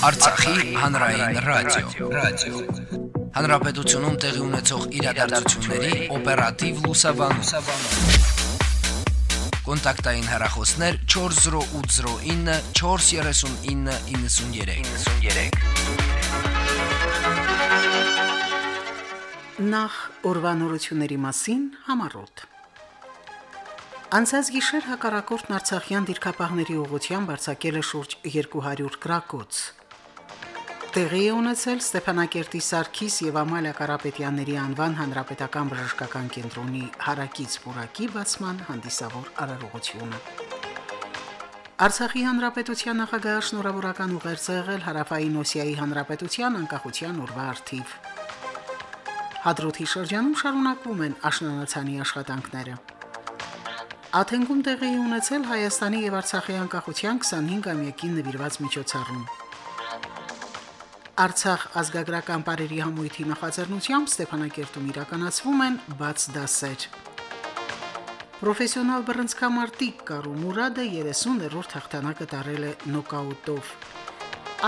Արցախի հանրային ռադիո, ռադիո։ Հանրապետությունում տեղի ունեցող իրադարձությունների օպերատիվ լուսաբանում։ Կոնտակտային հեռախոսներ 40809 43993։ 93։ Նախ ուրվանորությունների մասին համառոտ։ Անցած գիշեր հակառակորդն Արցախյան դիրքապահների ուղղությամբ արձակել է շուրջ 200 գրակոց։ Տեղի է ունեցել Ստեփանակերտի Սարգիս եւ Ամալիա Կարապետյանների անվան հանրապետական բժշկական կենտրոնի հարակից բուրակի բացման հանդիսավոր արարողությունը։ Արցախի հանրապետության նախագահ շնորհավորական ուղերձ եղել հարավային Օսիայի հանրապետության անկախության օրվա արդիվ։ Հադրութի շրջանում շարունակվում են աշնանացանի աշխատանքները։ Աթենքում տեղի ունեցել Հայաստանի եւ Արցախի անկախության 25-ամյակին նվիրված միջոցառում։ Արցախ ազգագրական բարերի համույթի նախաձեռնությամբ Ստեփանակերտում իրականացվում են բաց դասեր։ Պրոֆեսիոնալ բռնցքամարտիկ Կարու Մուրադը 30-րդ հաղթանակը տարել է նոկաուտով։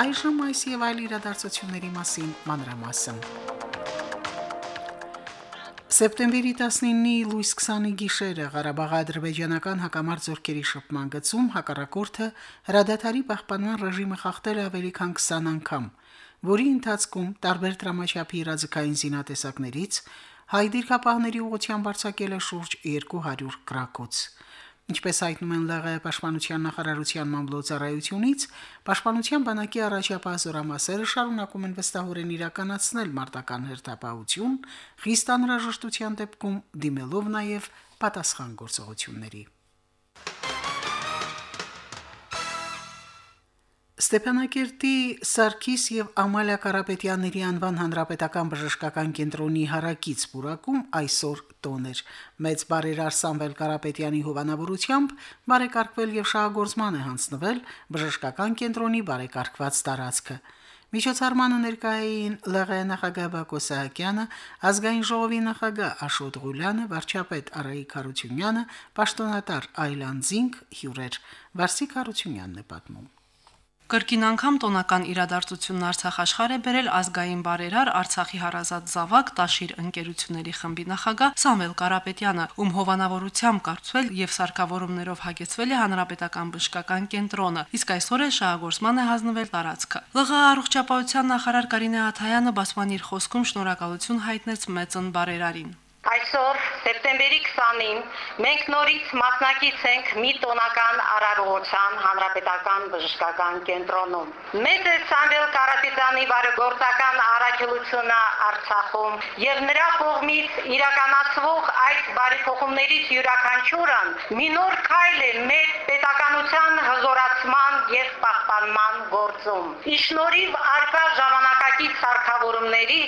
Այժմ այս եւ այլ իրադարձությունների մասին մանրամասն։ Սեպտեմբերի 19-ի լույս 20-ի գիշերը Ղարաբաղի ադրբեջանական հակամարտ զորքերի շփման գծում հակառակորդը հրադադարի պահպանման ռեժիմը խախտել ավելի քան 20 անգամ, որի ընթացքում տարբեր դրամաչափի իրազեկային զինատեսակներից հայ դիրքապահների ուղղությամբ արձակել է շուրջ 200 գրակոց։ Ինչպես հայտնում են ԼՂ պաշտպանության նախարարության մամլոյցարայությունից, պաշտպանության բանակի առաջապահ զորամասերը շարունակում են վստահորեն իրականացնել մարտական հերթապահություն, խիստ անհրաժեշտության դեպքում դիմելով նաև պատասխան գործողությունների։ Ստեփանակերտի Սարգիս եւ Ամալիա Կարապետյանների անվան հանրապետական բժշկական կենտրոնի հարակից բուրակում այսօր տոներ։ Մեծ բարերար Սամվել Կարապետյանի հովանավորությամբ բարեկարգվել եւ շահագործման է հանձնվել բժշկական կենտրոնի բարեկարգված տարածքը։ Միջոցառմանը ներկայային ԼՂ նախագահ Բակո Սահակյանը, ազգային ժողովի նախագահ Աշոտ Ղուլյանը, վարչապետ Արայիկ Հարությունյանը, պաշտոնատար Այլանդզինգ հյուրեր։ Վարսիկ Հարությունյանն է պատմում։ Կրկին անգամ տոնական իրադարձությունն Արցախ աշխարհ է բերել ազգային բարերար Արցախի հարազատ Զավակ Տաշիր ընկերությունների խմբի նախագահ Սամվել Կարապետյանը, ում հովանավորությամբ կարծվել եւ սարքավորումներով հագեցվել է հանրապետական բժշկական կենտրոնը, իսկ այսօր է շահագործման է հանձնվել տարածքը։ ԼՂ առողջապահության նախարար Կարինե Աթայանը բացման իր խոսքում շնորհակալություն հայտնեց մեծն բարերարին։ Այսօր սեպտեմբերի 20-ին մենք նորից մասնակից ենք մի տոնական արարողության հանրապետական բժշկական կենտրոնում։ Մեծ է Սամվել Կարապետյանի բարեգործական առաքելությունը Արցախում եւ նրա կողմից իրականացվող այդ բարեփոխումներից յուրաքանչյուրն մի նոր քայլ է մեր պետականության հզորացման եւ պահպանման գործում։ Իշնորիվ արկա ժամանակակից սարքավորումների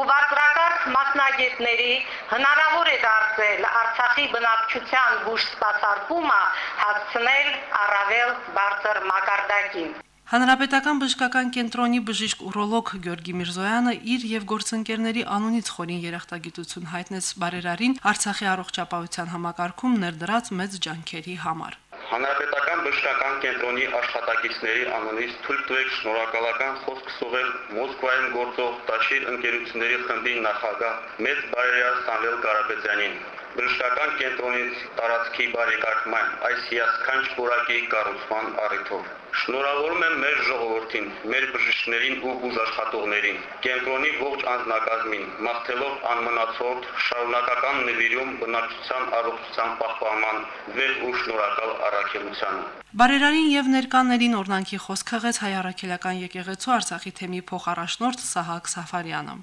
ու վարչակարգ մասնագետների հնարավոր է դարձել Արցախի բնակչության բուժ սպասարկումը հասցնել առավել բարձր մակարդակին։ Հանրապետական բժշկական կենտրոնի բժիշկ ուրոլոգ Գյորգի Միրզոյանը իր եւ գործընկերների անունից խորին երախտագիտություն հայտնեց բարերարին Արցախի առողջապահության համակարգում ներդրած մեծ ջանքերի համար։ Հանրապետական բժշկական կենտրոնի աշխատակիցների անունից թույլ տվեք շնորհակալական խոսք սուղել Մոսկվայում գործող Տաշիր ընկերությունների խմբի նախագահ մեծ բարերար Սամվել Կարապետյանին բժշկական կենտրոնից տարածքի բարեկարգման այս հիասքանչ որակի կառուցման առիթով։ Շնորհավորում եմ մեր ժողովրդին, մեր բժիշկներին ու բուժաշխատողներին, կենտրոնի ողջ անձնակազմին, մաղթելով անմնացորդ շարունակական նվիրում բնակչության առողջության պահպանման վեր ու շնորհակալ առաքելությանը։ Բարերարին եւ ներկաներին օրնանքի խոսք հղեց հայ առաքելական եկեղեցու Արցախի թեմի փոխարաշնորհ Սահակ Սաֆարյանը։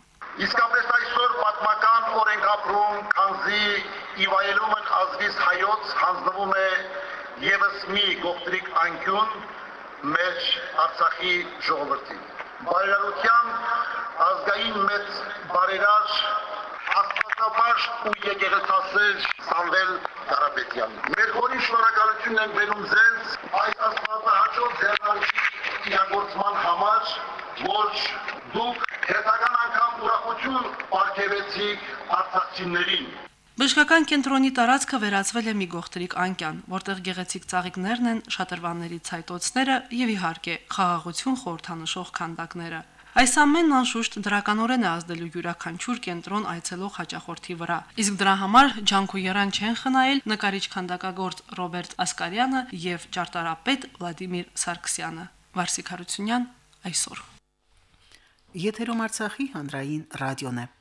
Իսկապես այսօր պատմական օրենք ապրում, քանզի իվայելում են ազգիս հայոց հանձնվում է եւս մի գողտրիկ անկյուն մեր Արցախի ժողովրդին։ Բարերարության ազգային մեծ բարերար աստվածապաշտ ու եկեղեցասեր Սամվել Կարապետյանին։ Մեր խորին շնորհակալությունն ենք բերում ձեզ այս աստվածահաճո ձեռնարկի իրագործման համար, որ դուք հետագան անգամ ուրախություն ապարգևեցիք արցախցիներին։ Բժշկական կենտրոնի տարածքը վերածվել է մի գողտրիկ անկյան, որտեղ գեղեցիկ ծաղիկներն են, շատրվանների ցայտոցները եւ իհարկե խաղաղություն խորթանշող քանդակները։ Այս ամենն անշուշտ դրականորեն է ազդելու յուրաքանչյուր կենտրոն այցելող հաճախորդի վրա։ Իսկ դրա համար ջանք ու երան չեն խնայել նկարիչ քանդակագործ Ռոբերտ Ասկարյանը եւ ճարտարապետ Վլադիմիր Սարգսյանը։ Վարսիկ Հարությունյան այսօր։ Եթերում Արցախի հանրային ռադիոն է։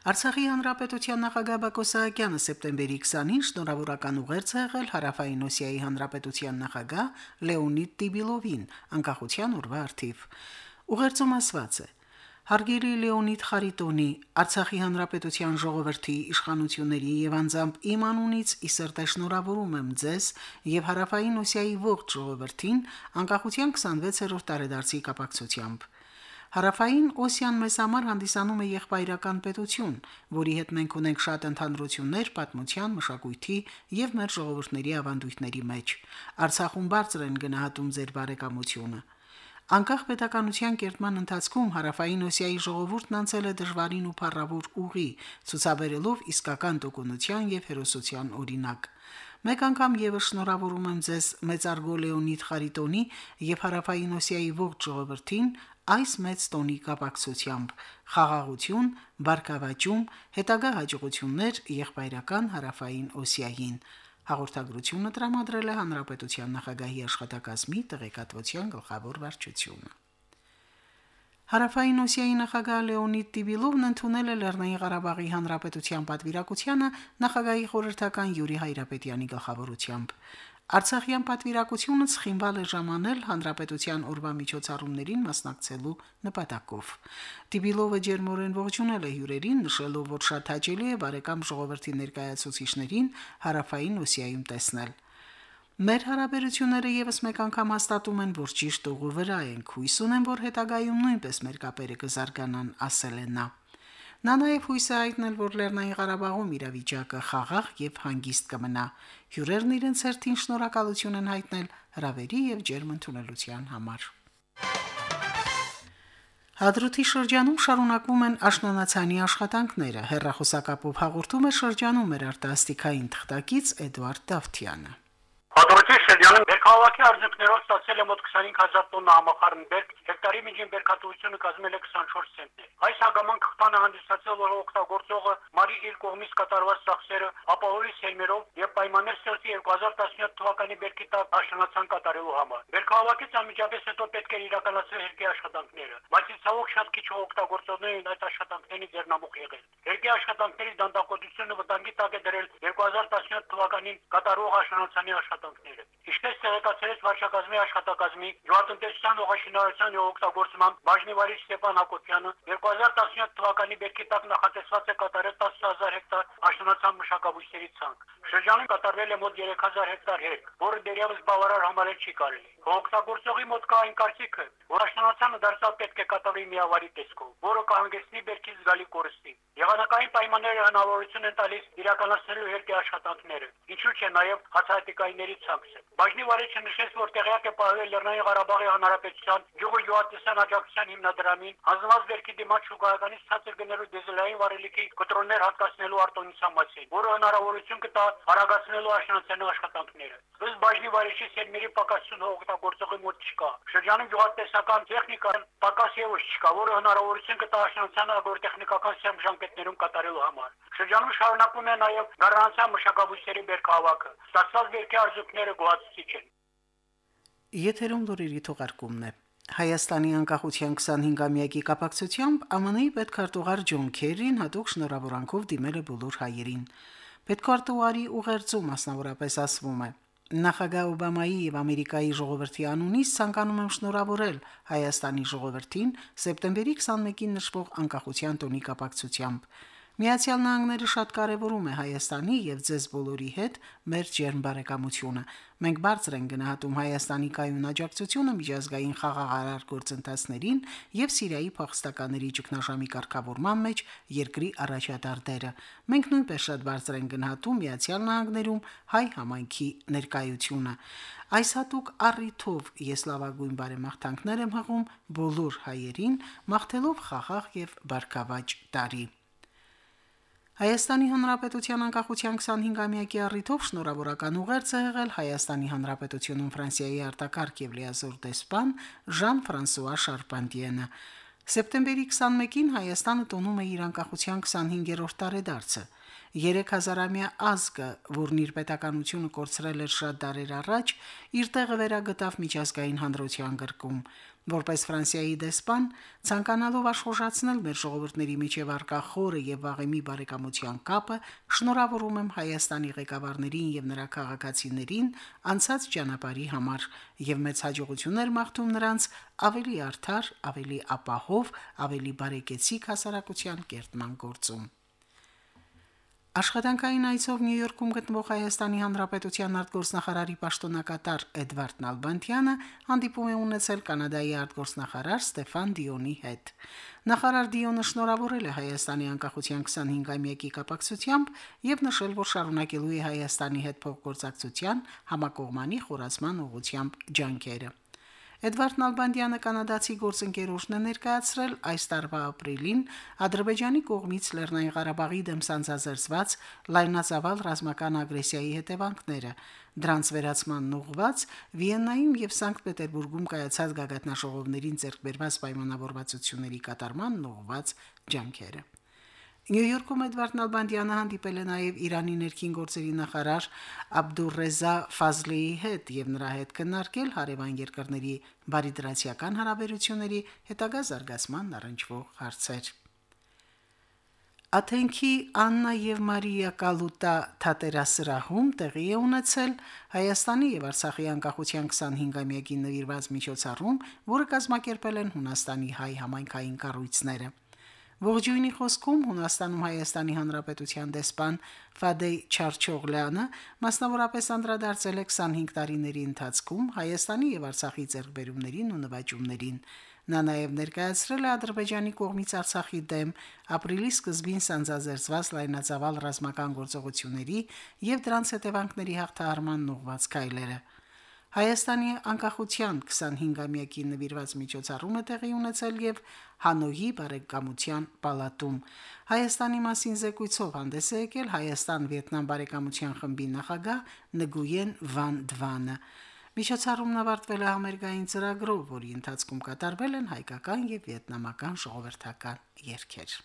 Արցախի հանրապետության նախագահ Բակո Սահակյանը սեպտեմբերի 20-ին շնորհավորական ուղերձ է եղել Հարավային Օսիայի հանրապետության նախագահ Լեոնիդ Տիբիլովին անկախության օրվա արդիվ։ Ուղերձում ասված է. Հարգելի Լեոնիդ Խարիտոնի, Արցախի հանրապետության ժողովրդի իշխանությունների եւ անձամբ իմ անունից ի սրտե շնորհավորում եմ ձեզ եւ Հարավային Օսիայի ողջ ժողովրդին անկախության 26-րդ տարեդարձի կապակցությամբ։ Հարավային Օսիան մեզ համար հանդիսանում է եղբայրական պետություն, որի հետ մենք ունենք շատ ընդհանրություններ պատմության, մշակույթի եւ մեր ժողովուրդների ավանդույթների մեջ։ Արցախում բարձր են գնահատում ձեր բարեկամությունը։ Անկախ պետականության կերտման ընթացքում Հարավային Օսիայի ժողովուրդն անցել է դժվարին ու փառավոր ուղի, ցուցաբերելով իսկական տոկունության եւ հերոսության օրինակ։ Մեկ անգամ եւս շնորհավորում եմ ձեզ մեծարգո Լեոնիդ Խարիտոնի եւ Հարավային Օսիայի ողջ ժողովրդին այս մեծ տոնի կապակցությամբ խաղաղություն, բարգավաճում, հետագա հաջողություններ եղբայրական Հարավային Օսիային։ Հաղորդագրությունը տրամադրել է Հանրապետության նախագահի աշխատակազմի տեղեկատվության գլխավոր վարչությունը։ Հարավային Օսիայի նախագահ Լեոնիդ Տիբիլովն ընդունել է Լեռնային Ղարաբաղի Հանրապետության պատվիրակությանը նախագահի խորհրդական Յուրի Հայրապետյանի գլխավորությամբ։ Արցախյան պատվիրակությունը սխինվալ է ժամանել հանրապետության օրվա միջոցառումներին մասնակցելու նպատակով։ Տիբիլովը ջերմորեն ողջունել է հյուրերին, նշելով, որ շատ հաճելի է բարեկամ ժողովրդի ներկայացուցիչներին հարավային Օսիայում տեսնել։ Մեր հարաբերությունները եւս մեկ անգամ հաստատում են, որ ճիշտ ուղու վրա ենք։ Հույս ունեմ, որ հետագայում նույնպես մեր կապերը կզարգանան, ասել է նա։ Նա նաև հույս է հայտնել, որ Լեռնային Ղարաբաղում իրավիճակը խաղաղ եւ հանգիստ կմնա։ Հյուրերն իրենց հերթին շնորհակալություն են հայտնել հրավերի եւ ջերմ ընդունելության համար։ Հադրութի շրջանում շարունակվում են աշնանացանի աշխատանքները։ Հերրախոսակապով հաղորդում է շրջանում մեր արտասթիկային թղթակից Էդվարդ Դավթյանը։ Հադրութի շրջանում Բերքահավաքի արժեքներով ստացել է մոտ 25000 տոննա համախառն բերք, հեկտարի միջին բերքատվությունը կազմել է 24 ցենտներ։ Այս հագամանք խտանը հանդիսացել որ օգտագործողը մարի իր կողմից կատարված ծախսերը ապահովի սերմերով եւ պայմաններ ստեղծի 2017 թվականի բերքի տակ աշնանացան կատարելու համար։ Բերքահավաքից անմիջապես հետո պետք է իրականացնել հերկի աշխատանքները, բայց ցավոք շատ քիչ օգտագործողներն այդ աշխատանքների ձեռնամուխ եղել։ Հերկի աշխատանքների դանդաղությունը վտանգի տակ է դրել 2017 թվականին կատարող աշնանացանի աշխատանքները։ Ինչպես տեղեկացրեց վարչակազմի աշխատակազմի գյուղատնտեսության ուղղաշինարարության եւ օգտագործման բաժնի վարիչ Ստեփան Հակոբյանը 2017 թվականի բերքի տակ նախատեսված է կատարել 10000 հեկտար աշնանացան մշակաբույսերի ցանկ։ Շրջանում կատարվել է մոտ 3000 հեկտար հերկ, որը դեռևս բավարար համարել չի կարելի։ Օգտագործողի մոտ կա այն կարծիքը, որ աշնանացանը դարձավ պետք է կատարվի միավարի տեսքով, որը կհանգեցնի բերքի զգալի կորստի։ Եղանակային պայմանները հնարավորություն են տալիս իրականացնելու հերկի աշխատանքները։ Ինչու՞ չէ նաև հացահատիկայինների ցանքսը։ Բաժնի վարիչը նշեց, որ տեղյակ է պահվել Լեռնային Ղարաբաղի Հանրապետության գյուղի գյուղատնտեսական աջակցության հիմնադրամին հանձնված բերքի դիմաց շուկայականից ցածր գնելու դիզելային վարելիքի կտրոններ հատկացնելու արտոնության մասին, որը հնարավորություն կտա հարագացնելու աշնանցելու աշխատանքները։ Ըստ բաժնի վարիչի սերմերի պակասությունը օգտագործողի մոտ չկա։ Շրջանում գյուղատնտեսական տեխնիկան պակաս եւս չկա, որը հնարավորություն կտա աշնանցանը agorotեխնիկական սեմ ժամկետներում կատարելու համար։ Շրջանում շարունակվում է նաև գարանացիա մշակաբույսերի բերքահավաքը։ Ստացված բերքի արժեքները գոհացուցիչ են։ Եթերում լուրերի թողարկումն է։ Հայաստանի անկախության 25-ամյակի կապակցությամբ ԱՄՆ-ի պետքարտուղար Ջոն Քերին հատուկ շնորհավորանքով դիմել է բոլոր հայերին։ Պետքարտուղարի ուղերձում մասնավորապես ասվում է. Նախագահ Օբամայի եւ Ամերիկայի ժողովրդի անունից ցանկանում եմ շնորհավորել Հայաստանի ժողովրդին սեպտեմբերի 21-ին նշվող անկախության տոնի կապակցությամբ։ Միացյալ Նահանգները շատ կարևորում է Հայաստանի եւ ձեզ բոլորի հետ մեր ջերմ բարեկամությունը։ Մենք բարձր ենք գնահատում Հայաստանի կայուն աջակցությունը միջազգային խաղաղարար գործընթացներին եւ Սիրիայի փախստականների ճգնաժամի կարգավորման մեջ երկրի առաջատար դերը։ Մենք նույնպես շատ բարձր ենք գնահատում Միացյալ Նահանգներում հայ համայնքի ներկայությունը։ Այս հատուկ առիթով ես լավագույն բարեմաղթանքներ եմ հղում բոլոր հայերին, մաղթելով խաղաղ եւ բարգավաճ տարի։ Հայաստանի Հանրապետության անկախության 25-ամյակի առիթով շնորհավորական ուղերձ է եղել Հայաստանի Հանրապետությունում Ֆրանսիայի արտակարգ եւ լիազոր դեսպան Ժան-Ֆրանսուଆ Շարպանտիենը։ Սեպտեմբերի 21-ին Հայաստանը տոնում է իր անկախության 25-րդ տարեդարձը։ 3000-ամյա ազգը, որն իր պետականությունը կորցրել էր շատ դարեր առաջ, իր տեղը վերագտավ միջազգային հանրության գրկում։ Որպես Ֆրանսիայի դեսպան, ցանկանալով աշխուժացնել մեր ժողովուրդների միջև արկա խորը եւ վաղեմի բարեկամության կապը, շնորհավորում եմ Հայաստանի ղեկավարներին եւ նրա քաղաքացիներին անցած ճանապարհի համար եւ մեծ հաջողություններ մաղթում նրանց ավելի արդար, ավելի ապահով, ավելի բարեկեցիկ հասարակության կերտման գործում։ Աշխատանքային այցով Նյու Յորքում գտնվող Հայաստանի Հանրապետության արտգործնախարարի պաշտոնակատար Էդվարդ Նալբանդյանը հանդիպում է ունեցել Կանադայի արտգործնախարար Ստեֆան Դիոնի հետ։ Նախարար Դիոնը շնորհավորել է Հայաստանի անկախության 25-ամյակի կապակցությամբ եւ նշել, որ շարունակելու է Հայաստանի հետ փոխգործակցության համակողմանի խորացման ուղղությամբ ջանքերը։ Էդվարդ Նալբանդյանը կանադացի գործընկերոջն է ներկայացրել այս տարվա ապրիլին Ադրբեջանի կողմից Լեռնային Ղարաբաղի դեմ սանձազերծված լայնածավալ ռազմական ագրեսիայի հետևանքները, դրանց վերացման ուղղված Վիեննայում եւ Սանկտ Պետերբուրգում կայացած գագաթնաշողովներին ձեռքբերված պայմանավորվածությունների կատարման ուղղված ջանքերը։ Նյու Յորքում Էդվարդ Նալբանդյանը հանդիպել է նաև Իրանի ներքին գործերի նախարար Աբդուրռեզա Ֆազլիի հետ եւ նրա հետ քննարկել հարևան երկրների բարիդրացիական հարաբերությունների հետագա զարգացման առնչվող հարցեր։ Աթենքի Աննա եւ Մարիա Կալուտա թատերասրահում տեղի է ունեցել Հայաստանի եւ Արցախի անկախության 25-ամյակին նվիրված միջոցառում, որը կազմակերպել են Հունաստանի հայ համայնքային կառույցները։ Ողջույնի խոսքում Հունաստանում Հայաստանի Հանրապետության դեսպան Ֆադեյ Չարչօղլյանը մասնավորապես անդրադարձել է 25 տարիների ընթացքում Հայաստանի եւ Արցախի ձեռքբերումներին ու նվաճումներին։ Նա նաև ներկայացրել է Ադրբեջանի կողմից Արցախի դեմ ապրիլի սկզբին սանձազերծված լայնածավալ ռազմական գործողությունների եւ դրանց հետևանքների հաղթահարման ուղղված քայլերը։ Հայաստանի անկախության 25-ամյակի նվիրված միջոցառումը տեղի ունեցել եւ Հանոյի բարեկամության պալատում։ Հայաստանի մասին զեկույցով հանդես է եկել Հայաստան-Վիետնամ բարեկամության խմբի նախագահ Նգույեն Վան Դվանը։ Միջոցառումն ավարտվել է համերգային ծրագրով, որի ընթացքում կատարվել են հայկական եւ վիետնամական ժողովրդական երգեր։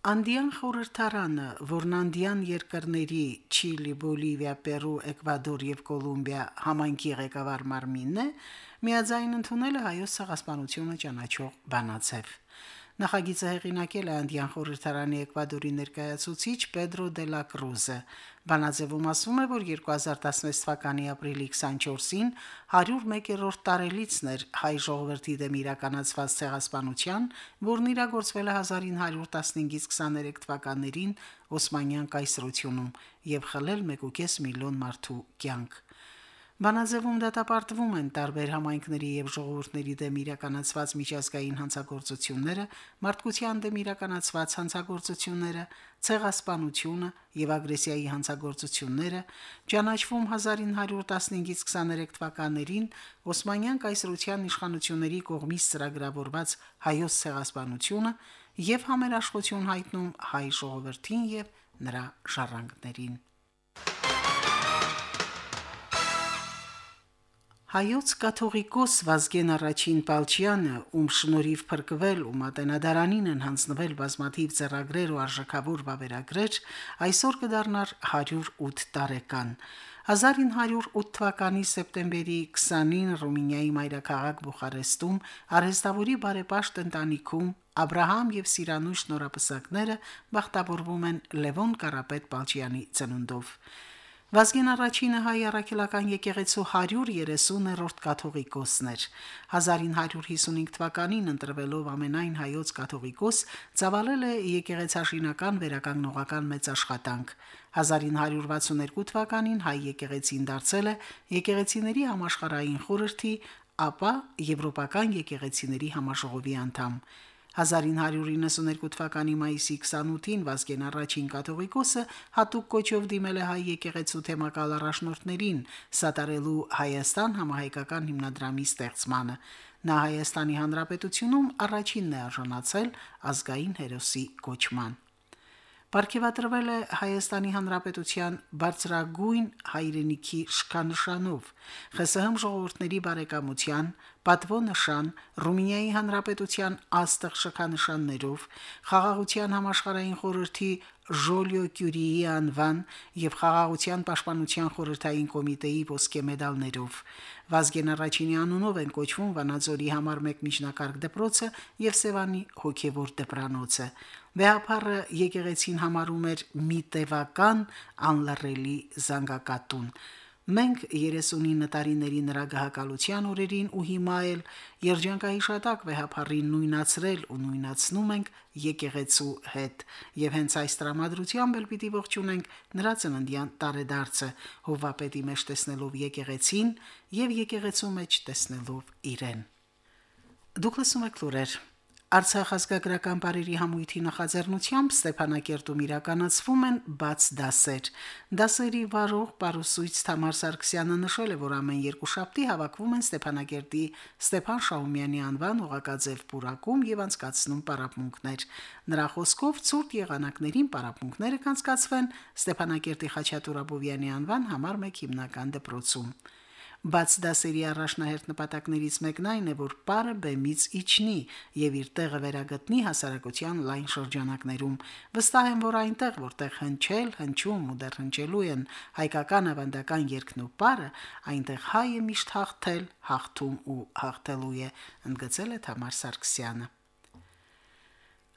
Անդիան խորհրդարանը, որն անդիան երկրների Չիլի, Բոլիվիա, Պերու, Էկվադոր եւ Կոլումբիա համայնքի ղեկավար մարմինն է, միաձայն ընդունել է հայոց ցեղասպանությունը ճանաչող բանացև։ Նախագիծը հեղինակել է Անդիան խորհրդարանի Էկվադորի ներկայացուցիչ Պեդրո դե լա Կրուզը։ Բանաձևում ասվում է, որ 2016 թվականի ապրիլի 24-ին 101-րդ տարելիցն էր հայ ժողովրդի դեմ իրականացված ցեղասպանության, որն իրագործվել է 1915-ից 23 թվականներին Օսմանյան կայսրությունում եւ խլել 1.5 միլիոն մարդու կյանք։ Բանաձևում դատապարտվում են տարբեր համայնքների եւ ժողովուրդների դեմ իրականացված միջազգային հանցագործությունները, մարդկության դեմ իրականացված հանցագործությունները, ցեղասպանությունը եւ ագրեսիայի հանցագործությունները, ճանաչվում 1915-ից 23 թվականներին Օսմանյան կայսրության իշխանությունների կողմից ծրագրավորված հայոց ցեղասպանությունը եւ համերաշխություն հայտնում հայ ժողովրդին եւ նրա ժառանգներին։ Հայոց կաթողիկոս Վազգեն առաջին Պալչյանը, ում շնորհիվ փրկվել ու մատենադարանին են հանձնվել բազմաթիվ ծրագրեր ու արժեքավոր վավերագրեր, այսօր կդառնար 108 տարեկան։ 1908 թվականի սեպտեմբերի 20-ին Ռումինիայի մայրաքաղաք Բուխարեստում արհեստավորի բարեպաշտ ընտանիքում Աբ รา համ եւ Սիրանուշ նորապսակները բախտավորվում են Լևոն Կարապետ Պալչյանի ծնունդով։ Վազգեն առաջինը հայ առաքելական եկեղեցու 130-րդ կաթողիկոսն էր։ 1955 թվականին ընտրվելով ամենայն հայոց կաթողիկոս, ծավալել է եկեղեցաշինական վերականգնողական մեծ աշխատանք։ 1962 թվականին հայ եկեղեցին դարձել է եկեղեցիների համաշխարհային խորհրդի, ապա Եվրոպական եկեղեցիների համաժողովի անդամ։ 1992 թվականի մայիսի 28-ին Վազգեն առաջին կաթողիկոսը հատուկ կոչով դիմել է հայ եկեղեցու թեմակալ առաջնորդներին սատարելու Հայաստան համահայկական հիմնադրամի ստեղծմանը։ Նա Հայաստանի Հանրապետությունում առաջինն է արժանացել ազգային հերոսի կոչման։ Պարգևատրվել է Հայաստանի Հանրապետության բարձրագույն հայրենիքի շքանշանով, ԽՍՀՄ ժողովուրդների բարեկամության, պատվո նշան, Ռումինիայի Հանրապետության աստղ շքանշաններով, Խաղաղության համաշխարհային խորհրդի Ժոլիո Կյուրիի անվան եւ Խաղաղության պաշտպանության խորհրդային կոմիտեի ոսկե մեդալներով։ Վազգեն առաջինի անունով են կոչվում Վանաձորի համար 1 միջնակարգ դպրոցը եւ Սևանի հոգեվոր դպրանոցը։ Վեհապարը եկեղեցին համարում էր մի տևական անլռելի զանգակատուն։ Մենք 39 տարիների նրա գահակալության օրերին ու հիմա էլ երջանկահիշատակ վեհապարին նույնացրել ու նույնացնում ենք եկեղեցու հետ եւ հենց այս տրամադրությամբ էլ պիտի ողջունենք նրա ծննդյան տարեդարձը հովվապետի մեջ տեսնելով եկեղեցին եւ եկեղեցու մեջ տեսնելով իրեն Դուք լսում եք լուրեր Արցախ ազգագրական բարերի համույթի նախաձեռնությամբ Ստեփանակերտում իրականացվում են բաց դասեր։ Դասերի վարող Պարուսույց Թամար Սարգսյանը նշել է, որ ամեն երկու շաբթի հավաքվում են Ստեփանակերտի Ստեփան Շաումյանի անվան օղակաձև պուրակում եւ անցկացնում պարապմունքներ։ Նրա խոսքով ցուրտ եղանակներին պարապմունքները կանցկացվեն Ստեփանակերտի Խաչատուր Աբովյանի անվան համար 1 հիմնական դպրոցում։ Բաց դասերի առաջնահերթ նպատակներից մեկն այն է, որ պարը բեմից իջնի եւ իր տեղը վերագտնի հասարակության լայն շրջանակներում։ Վստահ եմ, որ այնտեղ, որտեղ հնչել, հնչում ու դեռ հնչելու են հայկական ավանդական երգն ու պարը, այնտեղ հայը միշտ հաղթել, հաղթում ու հաղթելու է, ընդգծել է Թամար Սարգսյանը։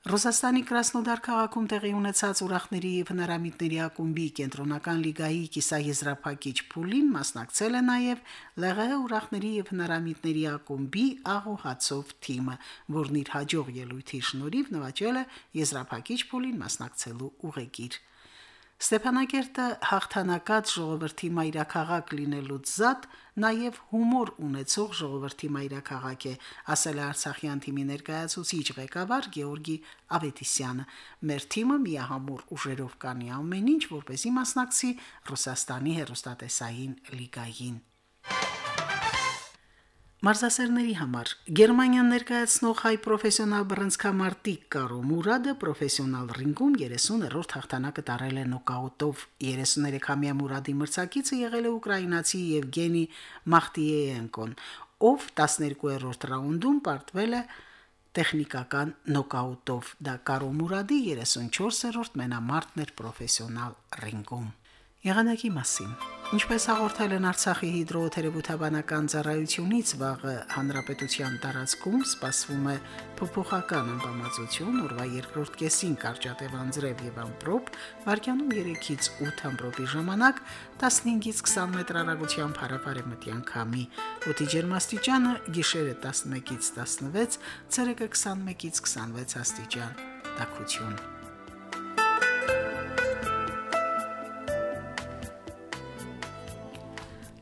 Ռուսաստանի Կրասնոդար քաղաքում տեղի ունեցած ուրախների եւ հնարամիտների ակումբի կենտրոնական լիգայի կիսաեզրափակիչ փուլին մասնակցել է նաեւ ԼՂՀ ուրախների եւ հնարամիտների ակումբի աղոհացով թիմը, որն իր հաջող ելույթի շնորհիվ նվաճել է եզրափակիչ փուլին մասնակցելու ուղեկիր։ Ստեփանակերտը հաղթանակած ժողովրդի մայրաքաղաք լինելուց զատ նաև հումոր ունեցող ժողովրդի մայրաքաղաք է, ասել է Արցախյան թիմի ներկայացուցիչ ղեկավար Գեորգի Ավետիսյանը։ Մեր թիմը միահամուռ ուժերով կանի ամեն ինչ, որպեսի մասնակցի Ռուսաստանի հերոստատեսային լիգային։ Մարզասերների համար. Գերմանիան ներկայացնող հայ պրոֆեսիոնալ բռնցքամարտիկ Կարո Մուրադը պրոֆեսիոնալ ռինգում 30-րդ հաղթանակը տարել է նոկաուտով 33-ամյա Մուրադի մրցակիցը եղել է ուկրաինացի Եվգենի Մախտիեենկոն, ով 12-րդ ռաունդում պարտվել է տեխնիկական նոկաուտով։ Դա Կարո Մուրադի 34-րդ մենամարտն էր պրոֆեսիոնալ ռինգում։ Եղանակի մասին Ինչպես հաղորդել են Արցախի հիդրոթերապևտաբանական ծառայությունից, վաղը հանրապետության տարածքում սպասվում է փոփոխական ամպամածություն, օրվա երկրորդ կեսին կարճատև անձրև եւ ամպրոպ, վարկյանում 3-ից 8 ամպրոպի ժամանակ 15-ից 20 մետր հեռագությամբ հարավարեմտյան քամի։ Օդի ջերմաստիճանը գիշերը 11-ից 16, ցերեկը 21-ից 26 աստիճան։ Տաքություն։